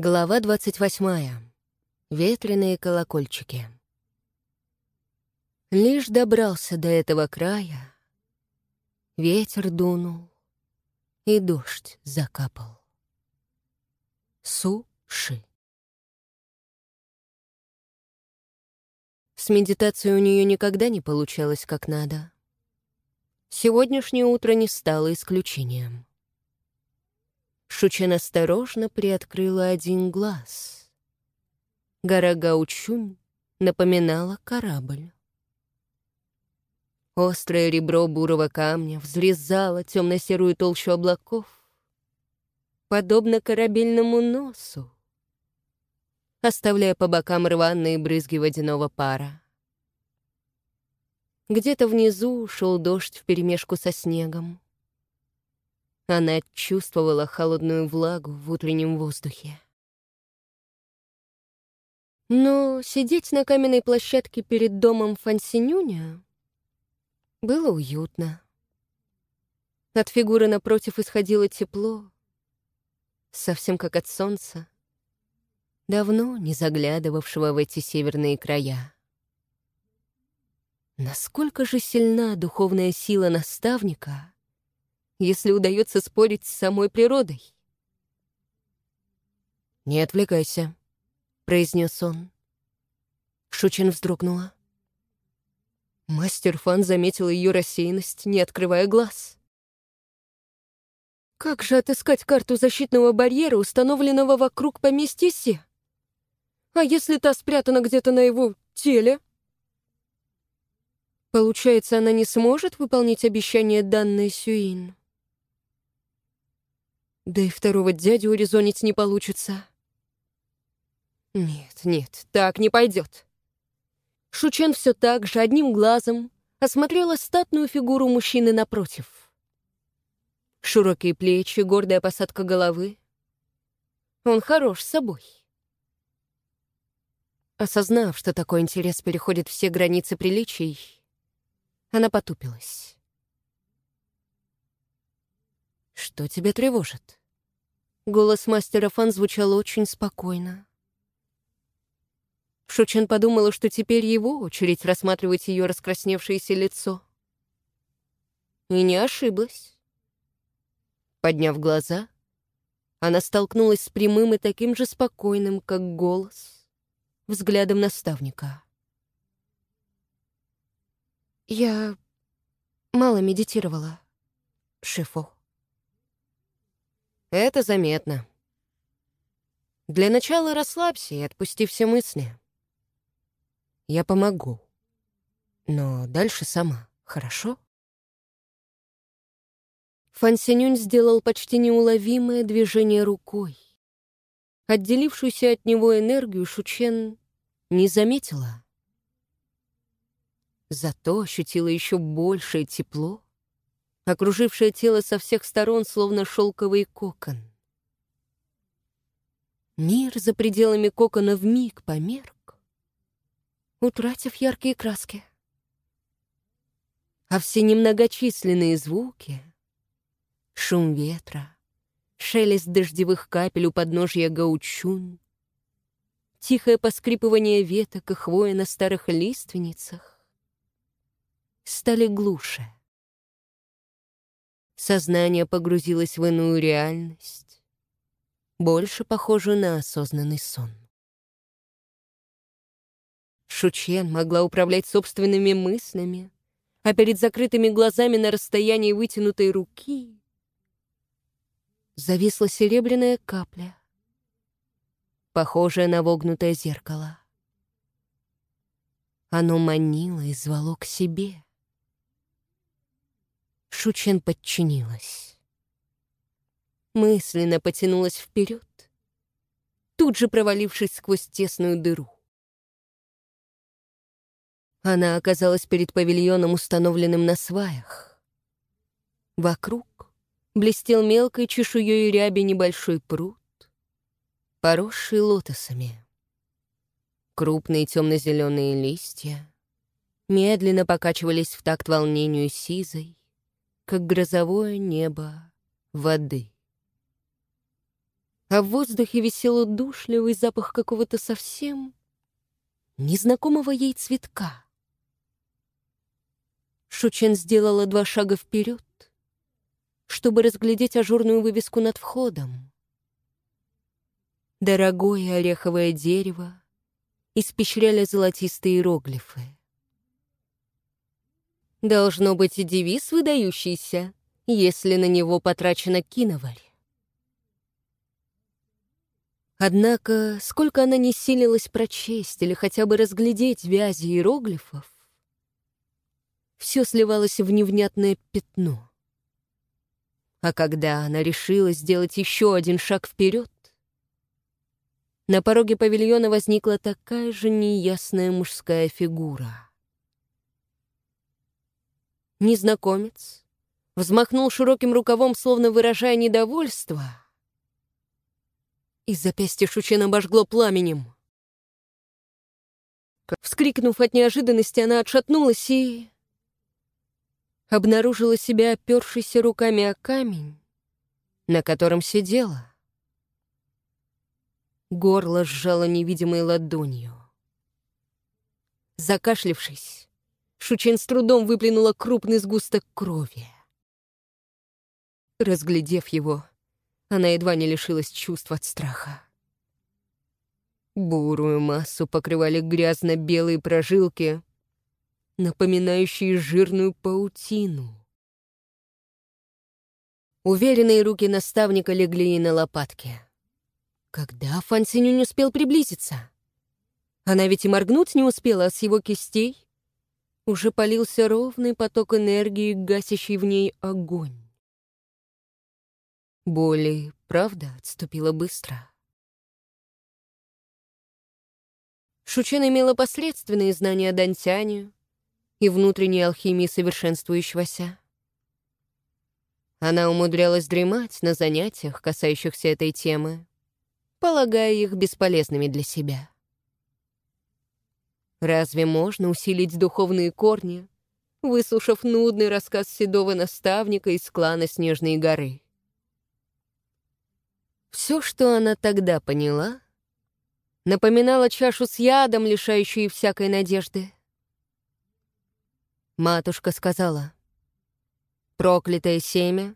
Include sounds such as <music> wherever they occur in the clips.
Глава 28. Ветреные колокольчики. Лишь добрался до этого края, ветер дунул, и дождь закапал. Суши. С медитацией у нее никогда не получалось как надо. Сегодняшнее утро не стало исключением. Шучен осторожно приоткрыла один глаз. Гора Гаучунь напоминала корабль. Острое ребро бурого камня взрезало темно-серую толщу облаков, подобно корабельному носу, оставляя по бокам рваные брызги водяного пара. Где-то внизу шел дождь вперемешку со снегом. Она чувствовала холодную влагу в утреннем воздухе. Но сидеть на каменной площадке перед домом Фансинюня было уютно. От фигуры напротив исходило тепло, совсем как от солнца, давно не заглядывавшего в эти северные края. Насколько же сильна духовная сила наставника — если удается спорить с самой природой. «Не отвлекайся», — произнес он. Шучин вздрогнула. Мастер Фан заметил ее рассеянность, не открывая глаз. «Как же отыскать карту защитного барьера, установленного вокруг поместья Се? А если та спрятана где-то на его теле?» Получается, она не сможет выполнить обещание, данное Сюин. Да и второго дядю урезонить не получится. Нет, нет, так не пойдет. Шучен все так же, одним глазом, осмотрела статную фигуру мужчины напротив. Широкие плечи, гордая посадка головы. Он хорош собой. Осознав, что такой интерес переходит все границы приличий, она потупилась. «Что тебя тревожит?» Голос мастера Фан звучал очень спокойно. Шучен подумала, что теперь его очередь рассматривать ее раскрасневшееся лицо. И не ошиблась. Подняв глаза, она столкнулась с прямым и таким же спокойным, как голос, взглядом наставника. «Я мало медитировала, Шифо». Это заметно. Для начала расслабься и отпусти все мысли. Я помогу. Но дальше сама, хорошо? Фан Синюнь сделал почти неуловимое движение рукой. Отделившуюся от него энергию Шучен не заметила. Зато ощутила еще большее тепло окружившее тело со всех сторон, словно шелковый кокон. Мир за пределами кокона вмиг померк, утратив яркие краски. А все немногочисленные звуки — шум ветра, шелест дождевых капель у подножья гаучун, тихое поскрипывание веток и хвоя на старых лиственницах — стали глуше — Сознание погрузилось в иную реальность, больше похожую на осознанный сон. Шучен могла управлять собственными мыслями, а перед закрытыми глазами на расстоянии вытянутой руки зависла серебряная капля, похожая на вогнутое зеркало. Оно манило и звало к себе — Шучен подчинилась. Мысленно потянулась вперед, тут же провалившись сквозь тесную дыру. Она оказалась перед павильоном, установленным на сваях. Вокруг блестел мелкой чешуей ряби небольшой пруд, поросший лотосами. Крупные темно-зеленые листья медленно покачивались в такт волнению сизой, как грозовое небо воды. а в воздухе висел удушливый запах какого-то совсем незнакомого ей цветка. Шучен сделала два шага вперед, чтобы разглядеть ажурную вывеску над входом. Дорогое ореховое дерево испещряли золотистые иероглифы. Должно быть девиз выдающийся, если на него потрачена киноварь. Однако, сколько она не силилась прочесть или хотя бы разглядеть вязи иероглифов, все сливалось в невнятное пятно. А когда она решила сделать еще один шаг вперед, на пороге павильона возникла такая же неясная мужская фигура. Незнакомец взмахнул широким рукавом, словно выражая недовольство, и запястье Шучена обожгло пламенем. Вскрикнув от неожиданности, она отшатнулась и... обнаружила себя опершейся руками о камень, на котором сидела. Горло сжало невидимой ладонью. Закашлившись, Шучин с трудом выплюнула крупный сгусток крови. Разглядев его, она едва не лишилась чувств от страха. Бурую массу покрывали грязно-белые прожилки, напоминающие жирную паутину. Уверенные руки наставника легли ей на лопатки. Когда Фан не успел приблизиться? Она ведь и моргнуть не успела, с его кистей уже полился ровный поток энергии, гасящий в ней огонь. Боли, правда, отступила быстро. Шучен имела посредственные знания о Дантяне и внутренней алхимии совершенствующегося. Она умудрялась дремать на занятиях, касающихся этой темы, полагая их бесполезными для себя. Разве можно усилить духовные корни, выслушав нудный рассказ седого наставника из клана Снежной горы? Все, что она тогда поняла, напоминало чашу с ядом, лишающую всякой надежды. Матушка сказала, проклятое семя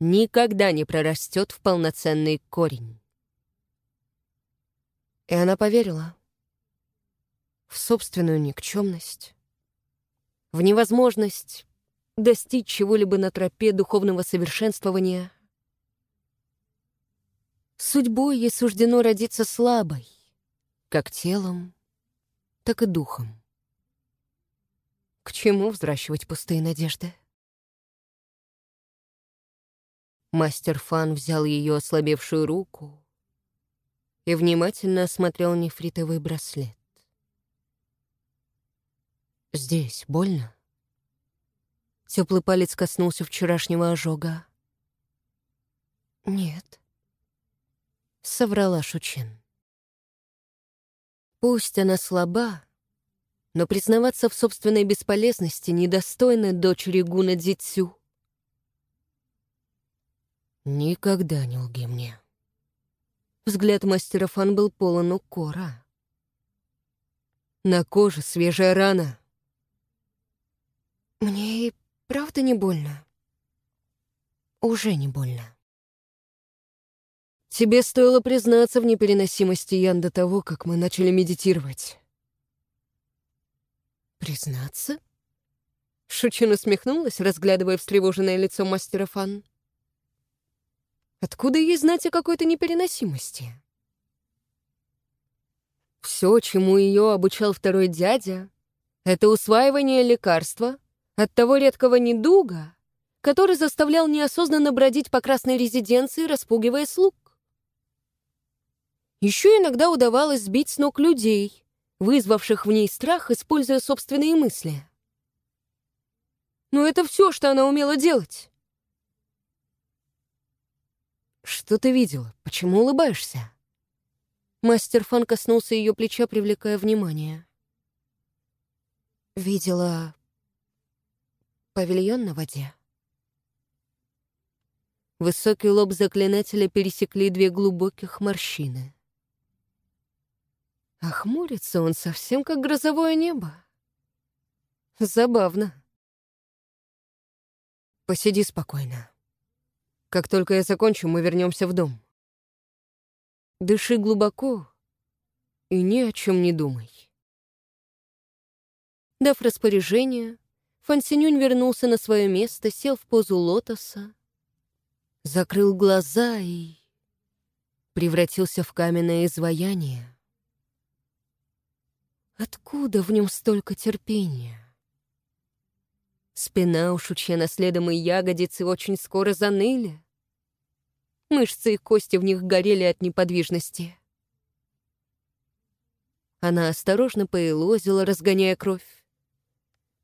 никогда не прорастет в полноценный корень. И она поверила в собственную никчемность, в невозможность достичь чего-либо на тропе духовного совершенствования. Судьбой ей суждено родиться слабой, как телом, так и духом. К чему взращивать пустые надежды? Мастер Фан взял ее ослабевшую руку и внимательно осмотрел нефритовый браслет. «Здесь больно?» Теплый палец коснулся вчерашнего ожога. «Нет», — соврала Шучин. Пусть она слаба, но признаваться в собственной бесполезности недостойно дочери Гуна Дзитсю. «Никогда не лги мне», Взгляд мастера Фан был полон укора. На коже свежая рана. Мне и правда не больно. Уже не больно. Тебе стоило признаться в непереносимости Ян до того, как мы начали медитировать. Признаться? Шучин усмехнулась, разглядывая встревоженное лицо мастера Фан. Откуда ей знать о какой-то непереносимости? Все, чему ее обучал второй дядя, это усваивание лекарства от того редкого недуга, который заставлял неосознанно бродить по красной резиденции, распугивая слуг. Еще иногда удавалось сбить с ног людей, вызвавших в ней страх, используя собственные мысли. Но это все, что она умела делать. «Что ты видела? Почему улыбаешься?» Мастер Фан коснулся ее плеча, привлекая внимание. «Видела павильон на воде?» Высокий лоб заклинателя пересекли две глубоких морщины. А хмурится он совсем как грозовое небо. Забавно. Посиди спокойно. Как только я закончу, мы вернемся в дом. Дыши глубоко и ни о чем не думай. Дав распоряжение, Фансинюнь вернулся на свое место, сел в позу лотоса, закрыл глаза и превратился в каменное изваяние. Откуда в нем столько терпения? Спина у Шучена следом и ягодицы очень скоро заныли. Мышцы и кости в них горели от неподвижности. Она осторожно поелозила, разгоняя кровь.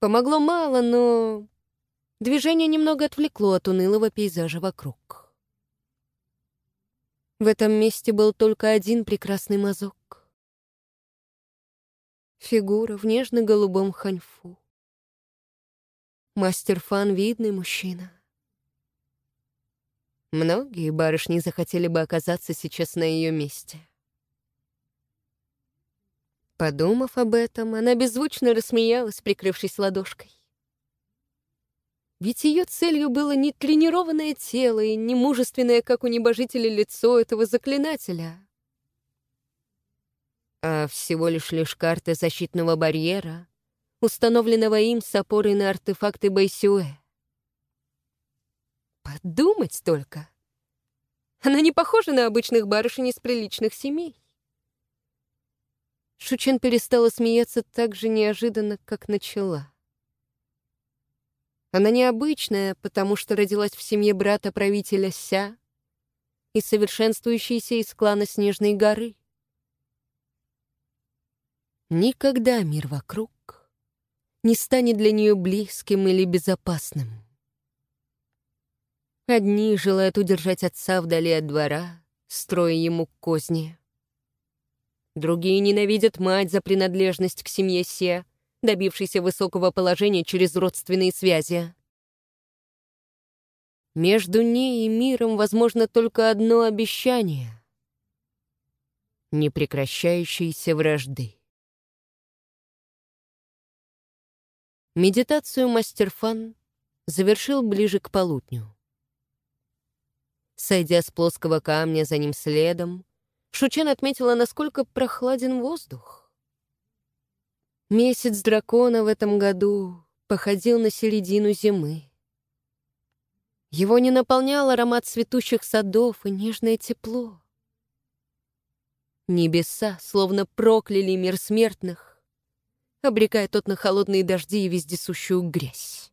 Помогло мало, но движение немного отвлекло от унылого пейзажа вокруг. В этом месте был только один прекрасный мазок. Фигура в нежно-голубом ханьфу. Мастер Фан — видный мужчина. Многие барышни захотели бы оказаться сейчас на ее месте. Подумав об этом, она беззвучно рассмеялась, прикрывшись ладошкой. Ведь ее целью было не тренированное тело и не мужественное, как у небожителя, лицо этого заклинателя, а всего лишь лишь карта защитного барьера, установленного им с опорой на артефакты Байсюэ. Подумать только! Она не похожа на обычных барышень из приличных семей. Шучен перестала смеяться так же неожиданно, как начала. Она необычная, потому что родилась в семье брата правителя Ся и совершенствующейся из клана Снежной горы. Никогда мир вокруг не станет для нее близким или безопасным. Одни желают удержать отца вдали от двора, строя ему козни. Другие ненавидят мать за принадлежность к семье Се, добившейся высокого положения через родственные связи. Между ней и миром возможно только одно обещание — непрекращающейся вражды. Медитацию мастер Фан завершил ближе к полудню. Сойдя с плоского камня за ним следом, Шучен отметила, насколько прохладен воздух. Месяц дракона в этом году походил на середину зимы. Его не наполнял аромат цветущих садов и нежное тепло. Небеса словно прокляли мир смертных, обрекая тот на холодные дожди и вездесущую грязь.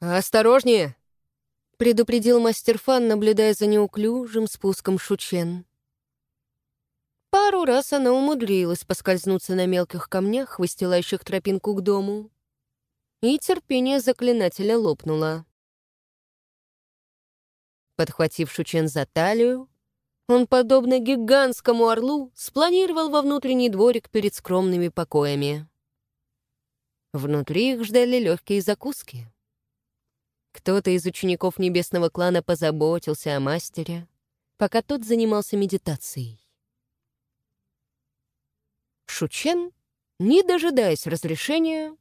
«Осторожнее!» Предупредил мастер Фан, наблюдая за неуклюжим спуском Шучен. Пару раз она умудрилась поскользнуться на мелких камнях, выстилающих тропинку к дому. И терпение заклинателя лопнуло. Подхватив Шучен за талию, он, подобно гигантскому орлу, спланировал во внутренний дворик перед скромными покоями. Внутри их ждали легкие закуски. Кто-то из учеников небесного клана позаботился о мастере, пока тот занимался медитацией. Шучен, не дожидаясь разрешения,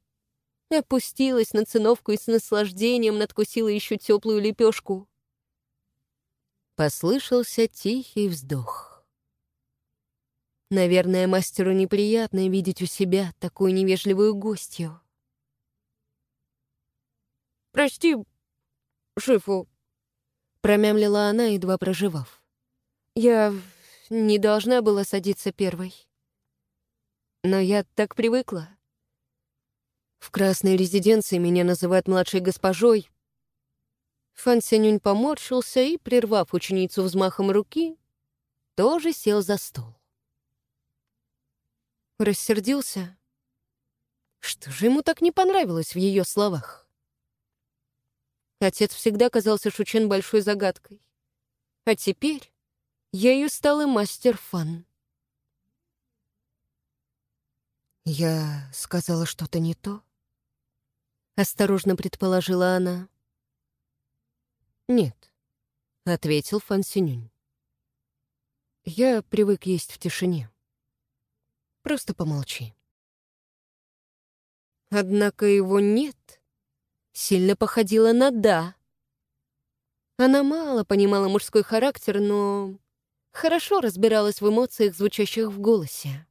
опустилась на циновку и с наслаждением надкусила еще теплую лепешку. Послышался тихий вздох. Наверное, мастеру неприятно видеть у себя такую невежливую гостью. «Прости, Шифу!» Промямлила она, едва проживав. «Я не должна была садиться первой. Но я так привыкла. В красной резиденции меня называют младшей госпожой». Фан Сянюнь поморщился и, прервав ученицу взмахом руки, тоже сел за стол. Рассердился. Что же ему так не понравилось в ее словах? Отец всегда казался Шучен большой загадкой. А теперь ею стал и мастер Фан. «Я сказала что-то не то?» — осторожно предположила она. «Нет», — ответил Фан Синюнь. «Я привык есть в тишине. Просто помолчи». Однако его «нет» сильно походило на «да». Она мало понимала мужской характер, но хорошо разбиралась в эмоциях, звучащих в голосе.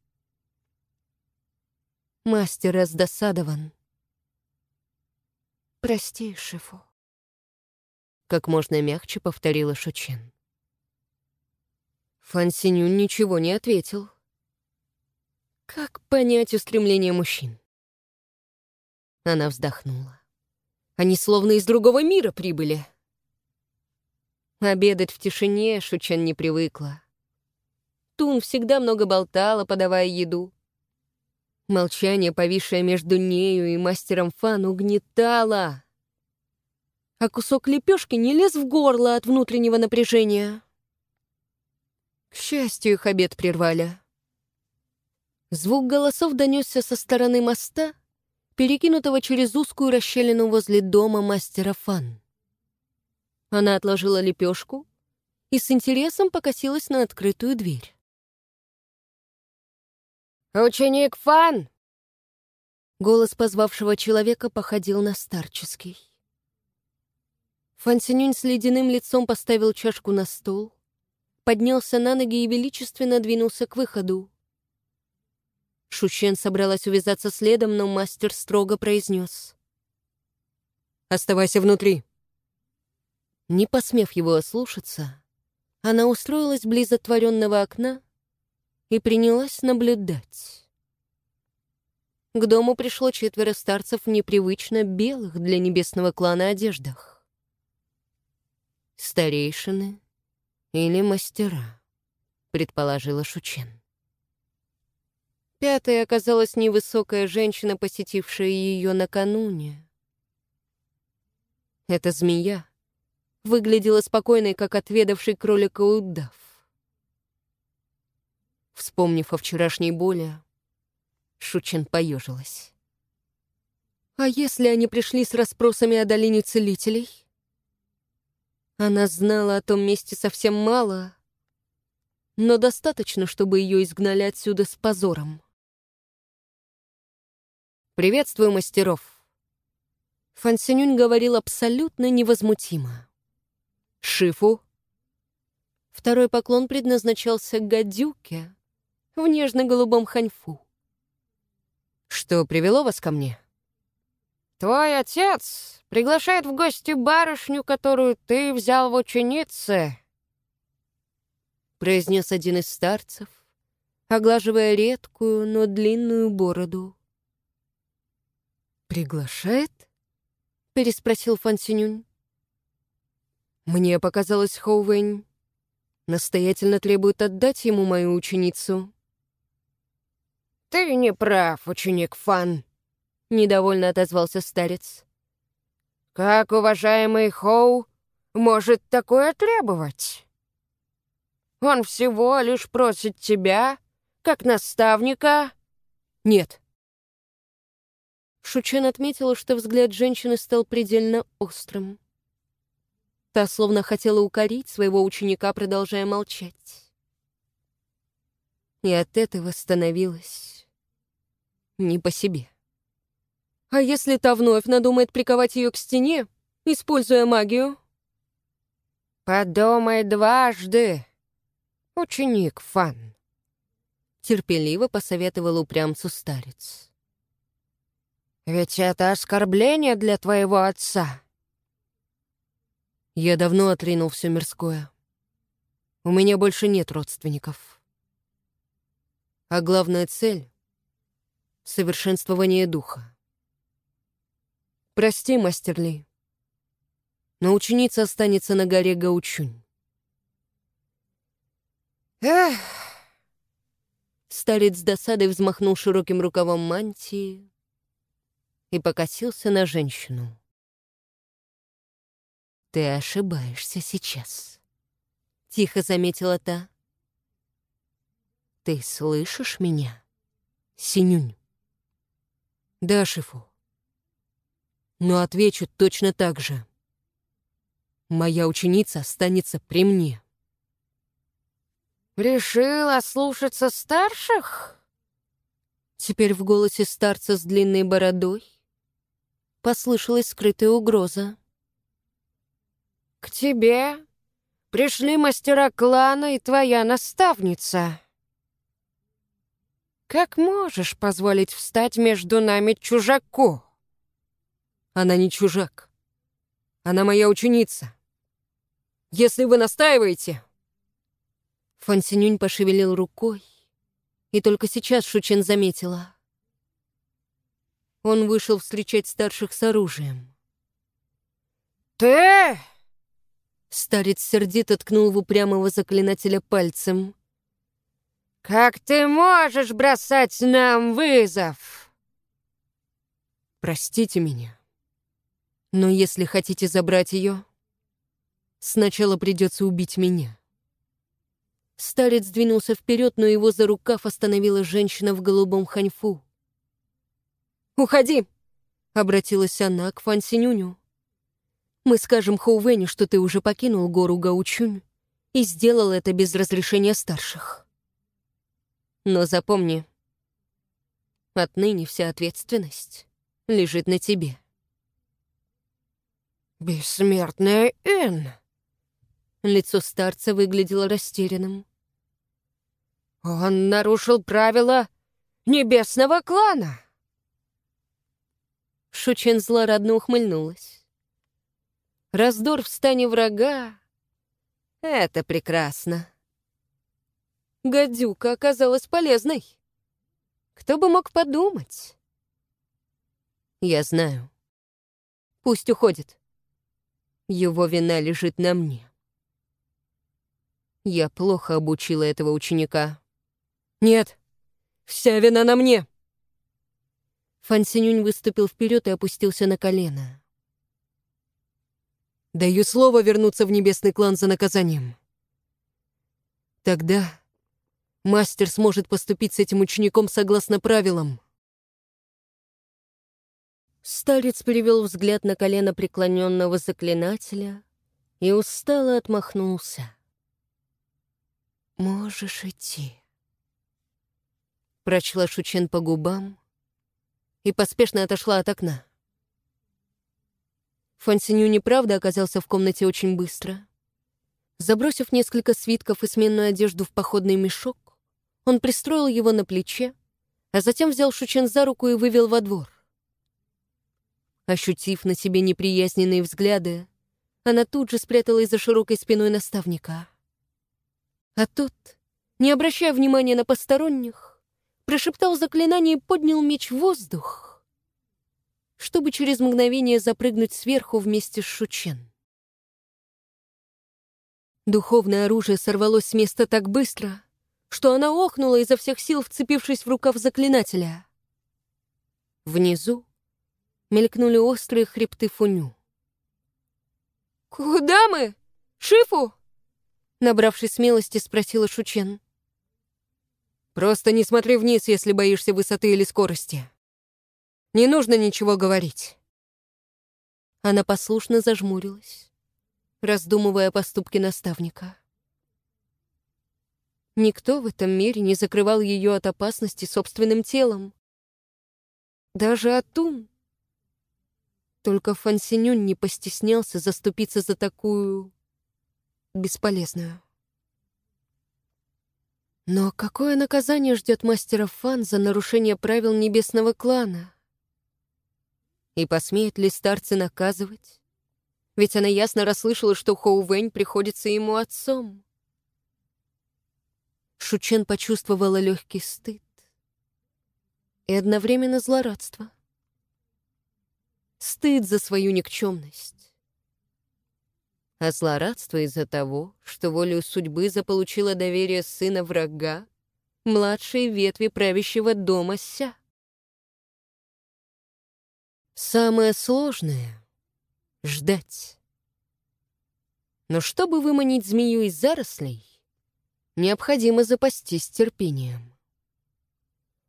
Мастер раздосадован. «Прости, Шифу», — как можно мягче повторила Шучен. Фан Синюн ничего не ответил. Как понять устремление мужчин? Она вздохнула. Они словно из другого мира прибыли. Обедать в тишине Шучен не привыкла. Тун всегда много болтала, подавая еду. Молчание, повисшее между нею и мастером Фан, угнетало. А кусок лепешки не лез в горло от внутреннего напряжения. К счастью, их обед прервали. Звук голосов донесся со стороны моста, перекинутого через узкую расщелину возле дома мастера Фан. Она отложила лепешку и с интересом покосилась на открытую дверь. «Ученик Фан!» Голос позвавшего человека походил на старческий. Фан Синюнь с ледяным лицом поставил чашку на стол, поднялся на ноги и величественно двинулся к выходу. Шучен собралась увязаться следом, но мастер строго произнес. «Оставайся внутри». Не посмев его ослушаться, она устроилась близ отворенного окна и принялась наблюдать. К дому пришло четверо старцев в непривычно белых для небесного клана одеждах. Старейшины или мастера, предположила Шучен. Пятой оказалась невысокая женщина, посетившая ее накануне. Эта змея выглядела спокойной, как отведавший кролика удав. Вспомнив о вчерашней боли, Шучин поежилась. А если они пришли с расспросами о долине целителей? Она знала о том месте совсем мало, но достаточно, чтобы ее изгнали отсюда с позором. «Приветствую мастеров!» Фансинюнь говорил абсолютно невозмутимо. «Шифу!» Второй поклон предназначался гадюке, в нежно-голубом ханьфу. «Что привело вас ко мне?» «Твой отец приглашает в гости барышню, которую ты взял в ученицы», произнес один из старцев, оглаживая редкую, но длинную бороду. «Приглашает?» — переспросил Фан. «Мне показалось, Хоувэнь настоятельно требует отдать ему мою ученицу». «Ты не прав, ученик Фан», — недовольно отозвался старец. «Как уважаемый Хоу может такое требовать? Он всего лишь просит тебя, как наставника...» «Нет». Шучен отметила, что взгляд женщины стал предельно острым. Та словно хотела укорить своего ученика, продолжая молчать. И от этого становилось не по себе. А если та вновь надумает приковать ее к стене, используя магию? «Подумай дважды, ученик Фан», — терпеливо посоветовал упрямцу старец. «Ведь это оскорбление для твоего отца». Я давно отринул все мирское. У меня больше нет родственников. А главная цель совершенствование духа. Прости, мастер Ли, но ученица останется на горе Гаучунь. Эх! Старец с досадой взмахнул широким рукавом мантии и покосился на женщину. «Ты ошибаешься сейчас», — тихо заметила та. «Ты слышишь меня, Синюнь?» Да, Шифу. Но отвечу точно так же. моя ученица останется при мне. «Решила слушаться старших?» Теперь в голосе старца с длинной бородой послышалась скрытая угроза. «К тебе пришли мастера клана и твоя наставница. Как можешь позволить встать между нами чужаку?» «Она не чужак. Она моя ученица. Если вы настаиваете...» Фан Синюнь пошевелил рукой, и только сейчас Шучен заметила. Он вышел встречать старших с оружием. «Ты!» Старец сердито ткнул в упрямого заклинателя пальцем. «Как ты можешь бросать нам вызов?» «Простите меня, но если хотите забрать ее, сначала придется убить меня». Старец двинулся вперед, но его за рукав остановила женщина в голубом ханьфу. «Уходи!» — обратилась она к Фан Синюню. «Мы скажем Хоувеню, что ты уже покинул гору Гаучунь и сделал это без разрешения старших. Но запомни, отныне вся ответственность лежит на тебе». «Бессмертная Эн!» Лицо старца выглядело растерянным. «Он нарушил правила небесного клана!» Шучен злорадно ухмыльнулась. «Раздор в стане врага — это прекрасно!» Гадюка оказалась полезной. Кто бы мог подумать? Я знаю. Пусть уходит. Его вина лежит на мне. Я плохо обучила этого ученика. Нет, вся вина на мне. Фан Синюнь выступил вперед и опустился на колено. Даю слово вернуться в небесный клан за наказанием. Тогда мастер сможет поступить с этим учеником согласно правилам. Старец перевел взгляд на колено преклоненного заклинателя и устало отмахнулся. «Можешь идти», — прочла Шучен по губам и поспешно отошла от окна. Фансиню неправда оказался в комнате очень быстро. Забросив несколько свитков и сменную одежду в походный мешок, он пристроил его на плече, а затем взял Шучен за руку и вывел во двор. Ощутив на себе неприязненные взгляды, она тут же спряталась за широкой спиной наставника. А тот, не обращая внимания на посторонних, прошептал заклинание и поднял меч в воздух, чтобы через мгновение запрыгнуть сверху вместе с Шучен. Духовное оружие сорвалось с места так быстро, что она охнула изо всех сил, вцепившись в рукав заклинателя. Внизу мелькнули острые хребты Фуню. «Куда мы? Шифу?» Набравшись смелости, спросила Шучен. «Просто не смотри вниз, если боишься высоты или скорости. Не нужно ничего говорить». Она послушно зажмурилась, раздумывая о поступке наставника. Никто в этом мире не закрывал ее от опасности собственным телом. Даже Атун. Только Фансинюнь не постеснялся заступиться за такую бесполезную. Но какое наказание ждет мастера Фан за нарушение правил небесного клана? И посмеют ли старцы наказывать? Ведь она ясно расслышала, что Хоу Вэнь приходится ему отцом. Шучен почувствовала легкий стыд и одновременно злорадство. Стыд за свою никчемность а злорадство из-за того, что волю судьбы заполучила доверие сына врага, младшей ветви правящего дома Ся. Самое сложное — ждать. Но чтобы выманить змею из зарослей, необходимо запастись терпением.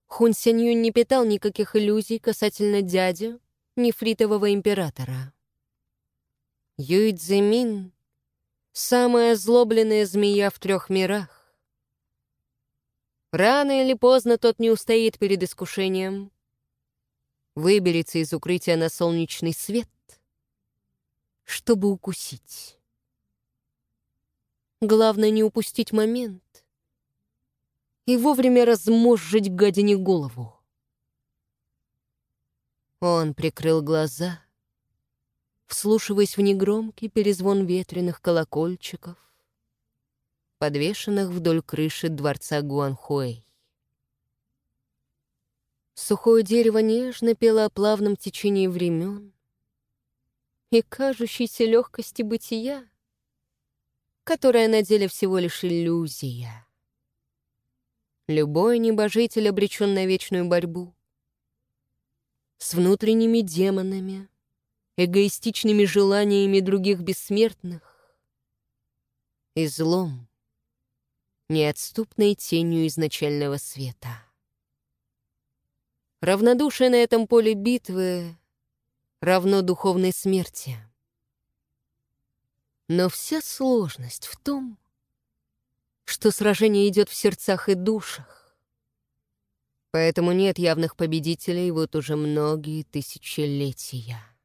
Хун Сянью не питал никаких иллюзий касательно дяди, нефритового императора. Юйцзимин — самая злобленная змея в трех мирах. Рано или поздно тот не устоит перед искушением, выберется из укрытия на солнечный свет, чтобы укусить. Главное не упустить момент и вовремя размозжить гадине голову. Он прикрыл глаза, вслушиваясь в негромкий перезвон ветреных колокольчиков, подвешенных вдоль крыши дворца Гуанхуэй. Сухое дерево нежно пело о плавном течении времен и кажущейся легкости бытия, которая на деле всего лишь иллюзия. Любой небожитель обречен на вечную борьбу с внутренними демонами, эгоистичными желаниями других бессмертных и злом, неотступной тенью изначального света. Равнодушие на этом поле битвы равно духовной смерти. Но вся сложность в том, что сражение идет в сердцах и душах. Поэтому нет явных победителей вот уже многие тысячелетия.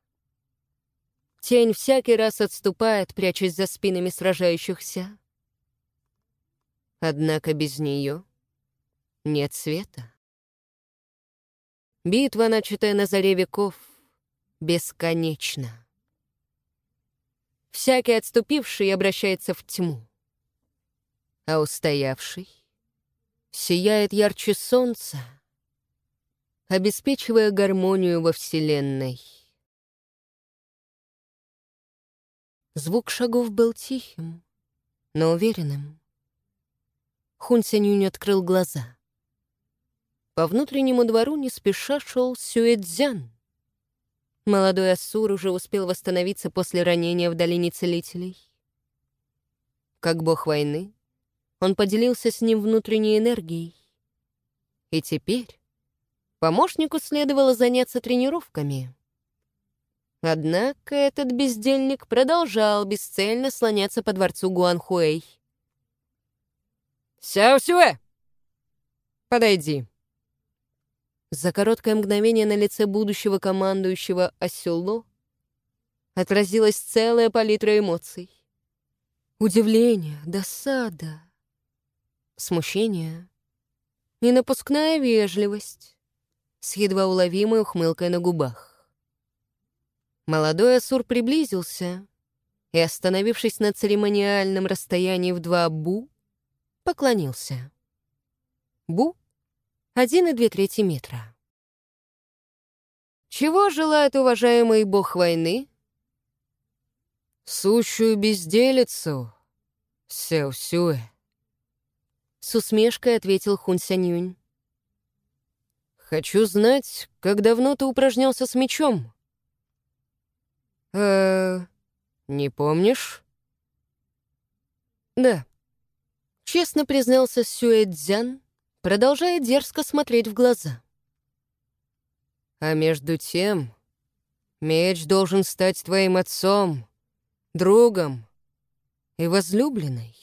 Тень всякий раз отступает, прячась за спинами сражающихся. Однако без нее нет света. Битва, начатая на заре веков, бесконечна. Всякий отступивший обращается в тьму а устоявший сияет ярче солнца, обеспечивая гармонию во Вселенной. Звук шагов был тихим, но уверенным. Хун Сянюнь открыл глаза. По внутреннему двору не спеша шел Сюэцзян. Молодой Ассур уже успел восстановиться после ранения в долине целителей. Как бог войны, он поделился с ним внутренней энергией. И теперь помощнику следовало заняться тренировками. Однако этот бездельник продолжал бесцельно слоняться по дворцу Гуанхуэй. «Сяо-сюэ! Подойди!» За короткое мгновение на лице будущего командующего Асюло отразилась целая палитра эмоций. Удивление, досада, смущение и напускная вежливость с едва уловимой ухмылкой на губах. Молодой Асур приблизился и, остановившись на церемониальном расстоянии в два бу, поклонился. Бу — один и две трети метра. Чего желает уважаемый бог войны? Сущую безделицу, Сяо-Сюэ. С усмешкой ответил Хун Сянюнь. «Хочу знать, как давно ты упражнялся с мечом?» «Э, не помнишь?» «Да», — честно признался Сюэцзян, продолжая дерзко смотреть в глаза. «А между тем, меч должен стать твоим отцом, другом и возлюбленной.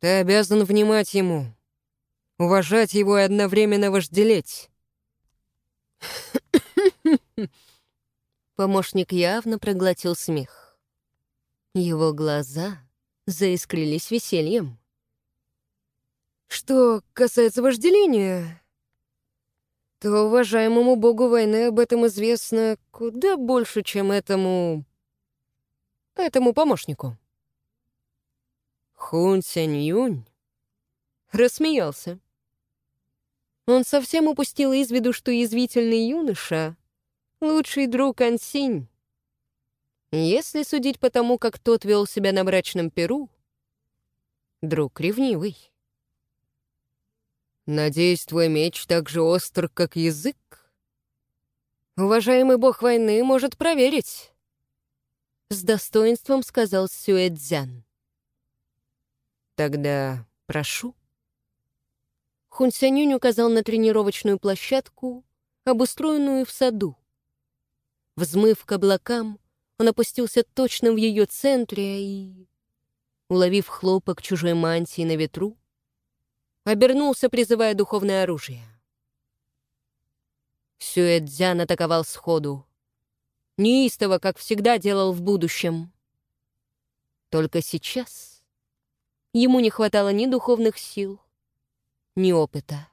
Ты обязан внимать ему, уважать его и одновременно вожделеть. <laughs> Помощник явно проглотил смех. Его глаза заискрились весельем. Что касается вожделения, то уважаемому богу войны об этом известно куда больше, чем этому... этому помощнику. Хун Сянь Юнь рассмеялся. Он совсем упустил из виду, что язвительный юноша — лучший друг Ансинь. Если судить по тому, как тот вел себя на брачном перу, друг ревнивый. Надеюсь, твой меч так же остр, как язык? Уважаемый бог войны может проверить. С достоинством сказал Сюэцзян. «Тогда прошу». Хун Сянюнь указал на тренировочную площадку, обустроенную в саду. Взмыв к облакам, он опустился точно в ее центре и, уловив хлопок чужой мантии на ветру, обернулся, призывая духовное оружие. Сюэцзян атаковал сходу. Неистово, как всегда делал в будущем. Только сейчас ему не хватало ни духовных сил, ни опыта.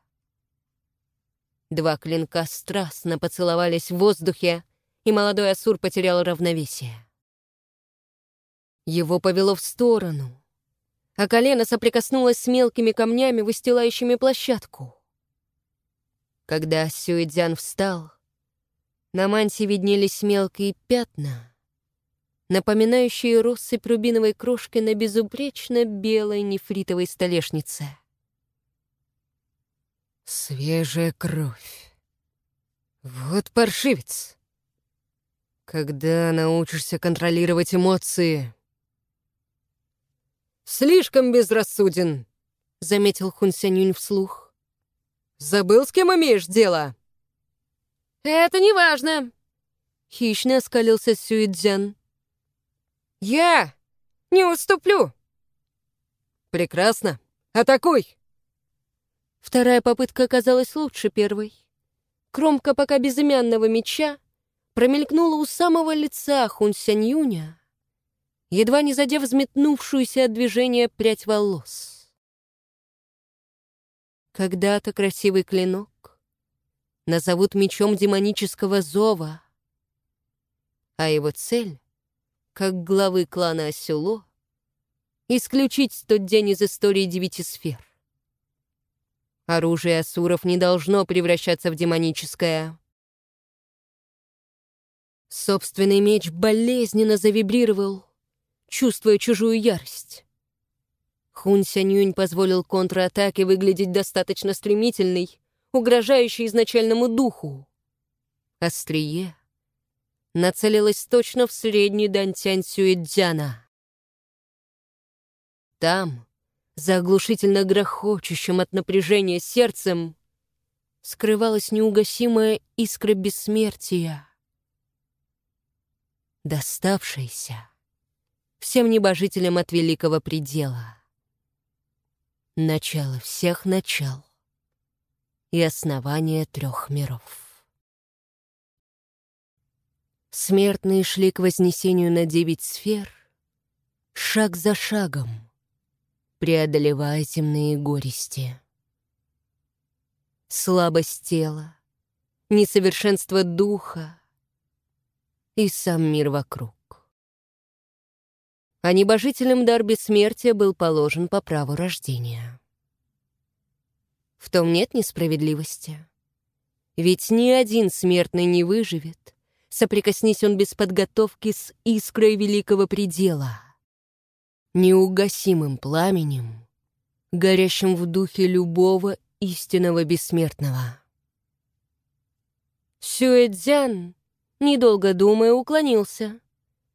Два клинка страстно поцеловались в воздухе, и молодой Асур потерял равновесие. Его повело в сторону, а колено соприкоснулось с мелкими камнями, выстилающими площадку. Когда Сюэдзян встал, на манте виднелись мелкие пятна, напоминающие россыпь рубиновой крошки на безупречно белой нефритовой столешнице. Свежая кровь. Вот паршивец. Когда научишься контролировать эмоции? Слишком безрассуден, заметил Хун Сянюнь вслух. Забыл, с кем имеешь дело? Это не важно. Хищно оскалился Сюидзян. Я не уступлю. Прекрасно. Атакуй! Вторая попытка оказалась лучше первой. Кромка пока безымянного меча промелькнула у самого лица Хун Сянь едва не задев взметнувшуюся от движения прядь волос. Когда-то красивый клинок назовут мечом демонического зова, а его цель, как главы клана Осюло, исключить тот день из истории девяти сфер. Оружие асуров не должно превращаться в демоническое. Собственный меч болезненно завибрировал, чувствуя чужую ярость. Хун Сянюнь позволил контратаке выглядеть достаточно стремительной, угрожающей изначальному духу. Острие нацелилось точно в средний Дантянь Сюэдзяна. Там, за оглушительно грохочущим от напряжения сердцем скрывалась неугасимая искра бессмертия, доставшаяся всем небожителям от великого предела. Начало всех начал и основание трех миров. Смертные шли к вознесению на девять сфер, шаг за шагом — преодолевая земные горести. Слабость тела, несовершенство духа и сам мир вокруг. А небожителям дар бессмертия был положен по праву рождения. В том нет несправедливости. Ведь ни один смертный не выживет, соприкоснись он без подготовки с искрой великого предела — неугасимым пламенем, горящим в духе любого истинного бессмертного. Сюэцзян, недолго думая, уклонился,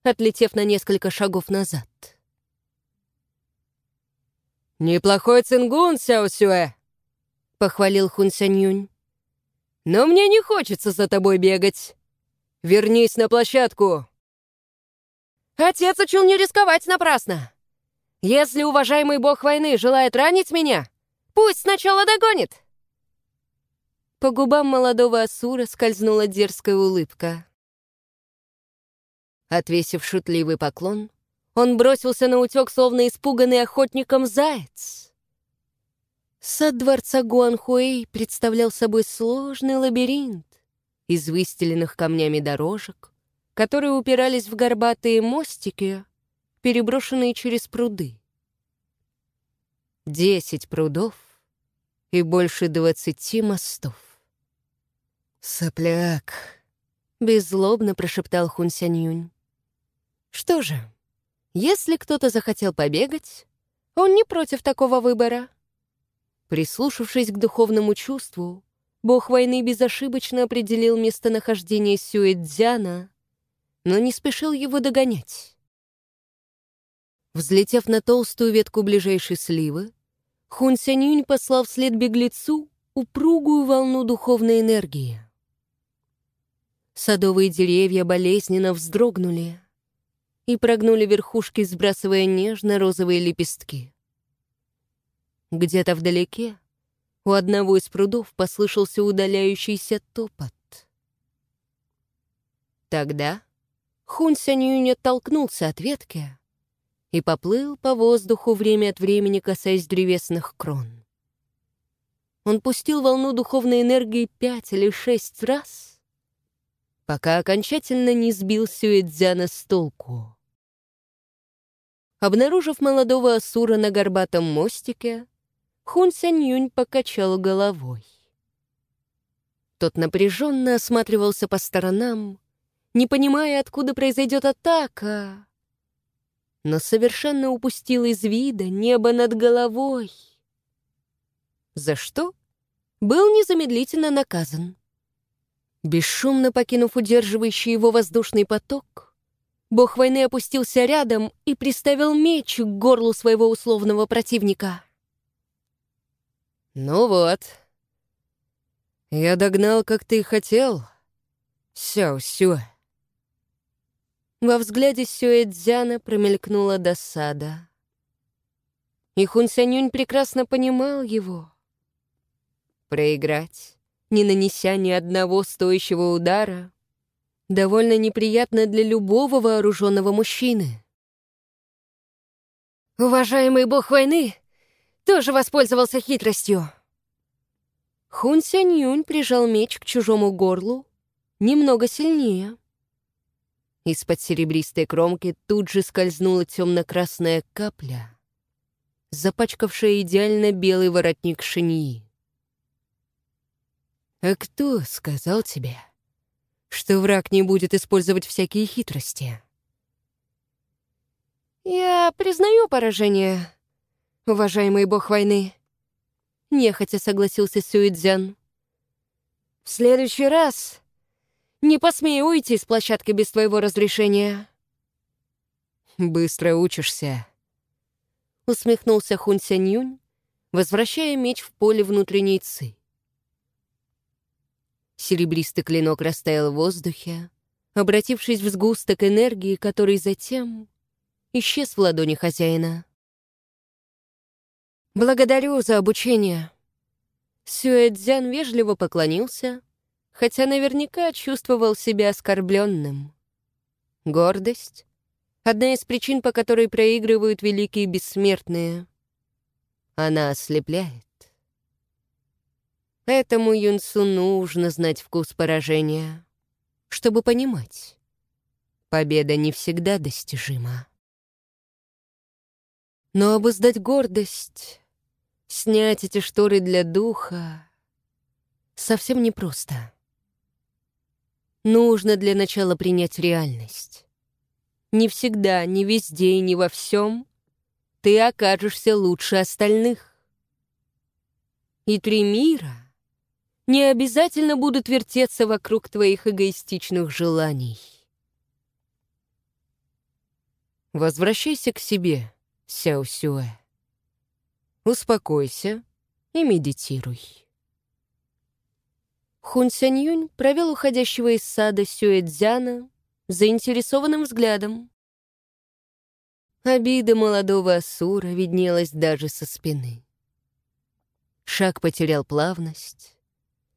отлетев на несколько шагов назад. «Неплохой цингун, Сяо Сюэ!» — похвалил Хун Сянь «Но мне не хочется за тобой бегать. Вернись на площадку!» «Отец учил не рисковать напрасно!» Если уважаемый бог войны желает ранить меня, пусть сначала догонит!» По губам молодого Асура скользнула дерзкая улыбка. Отвесив шутливый поклон, он бросился на утек, словно испуганный охотником заяц. Сад дворца Гуанхуэй представлял собой сложный лабиринт из выстеленных камнями дорожек, которые упирались в горбатые мостики, переброшенные через пруды. Десять прудов и больше двадцати мостов. «Сопляк!» — беззлобно прошептал Хун Сянь «Что же, если кто-то захотел побегать, он не против такого выбора». Прислушавшись к духовному чувству, бог войны безошибочно определил местонахождение Сюэцзяна, но не спешил его догонять. Взлетев на толстую ветку ближайшей сливы, Хун Сянюнь послал вслед беглецу упругую волну духовной энергии. Садовые деревья болезненно вздрогнули, и прогнули верхушки, сбрасывая нежно-розовые лепестки. Где-то вдалеке у одного из прудов послышался удаляющийся топот. Тогда Хун Сянюнь оттолкнулся от ветки и поплыл по воздуху время от времени, касаясь древесных крон. Он пустил волну духовной энергии пять или шесть раз, пока окончательно не сбил Сюэцзяна с толку. Обнаружив молодого Асура на горбатом мостике, Хун Сянь Юнь покачал головой. Тот напряженно осматривался по сторонам, не понимая, откуда произойдет атака, но совершенно упустил из вида небо над головой. За что? Был незамедлительно наказан. Бесшумно покинув удерживающий его воздушный поток, Бог войны опустился рядом и приставил меч к горлу своего условного противника. «Ну вот, я догнал, как ты хотел, Сяо-Сюэ». Во взгляде Сюэцзяна промелькнула досада. И Хун Сянюнь прекрасно понимал его. Проиграть, не нанеся ни одного стоящего удара, довольно неприятно для любого вооруженного мужчины. Уважаемый бог войны тоже воспользовался хитростью. Хун Сянь Юнь прижал меч к чужому горлу немного сильнее. Из-под серебристой кромки тут же скользнула темно-красная капля, запачкавшая идеально белый воротник шиньи. «А кто сказал тебе, что враг не будет использовать всякие хитрости. «Я признаю поражение, уважаемый бог войны», — нехотя согласился Сюидзян. «В следующий раз не посмею уйти с площадки без твоего разрешения». «Быстро учишься», — усмехнулся Хун Сянь возвращая меч в поле внутренней ци. Серебристый клинок растаял в воздухе, обратившись в сгусток энергии, который затем исчез в ладони хозяина. «Благодарю за обучение». Сюэцзян вежливо поклонился, хотя наверняка чувствовал себя оскорбленным. Гордость — одна из причин, по которой проигрывают великие бессмертные. Она ослепляет. Этому юнцу нужно знать вкус поражения, чтобы понимать, победа не всегда достижима. Но обуздать гордость, снять эти шторы для духа совсем непросто. Нужно для начала принять реальность. Не всегда, не везде и не во всем ты окажешься лучше остальных. И три мира — не обязательно будут вертеться вокруг твоих эгоистичных желаний. Возвращайся к себе, Сяо Сюэ. Успокойся и медитируй. Хун Сянь Юнь провел уходящего из сада Сюэ Цзяна заинтересованным взглядом. Обида молодого Асура виднелась даже со спины. Шаг потерял плавность,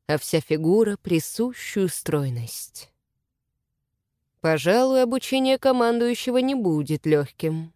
а вся фигура — присущую стройность. Пожалуй, обучение командующего не будет легким.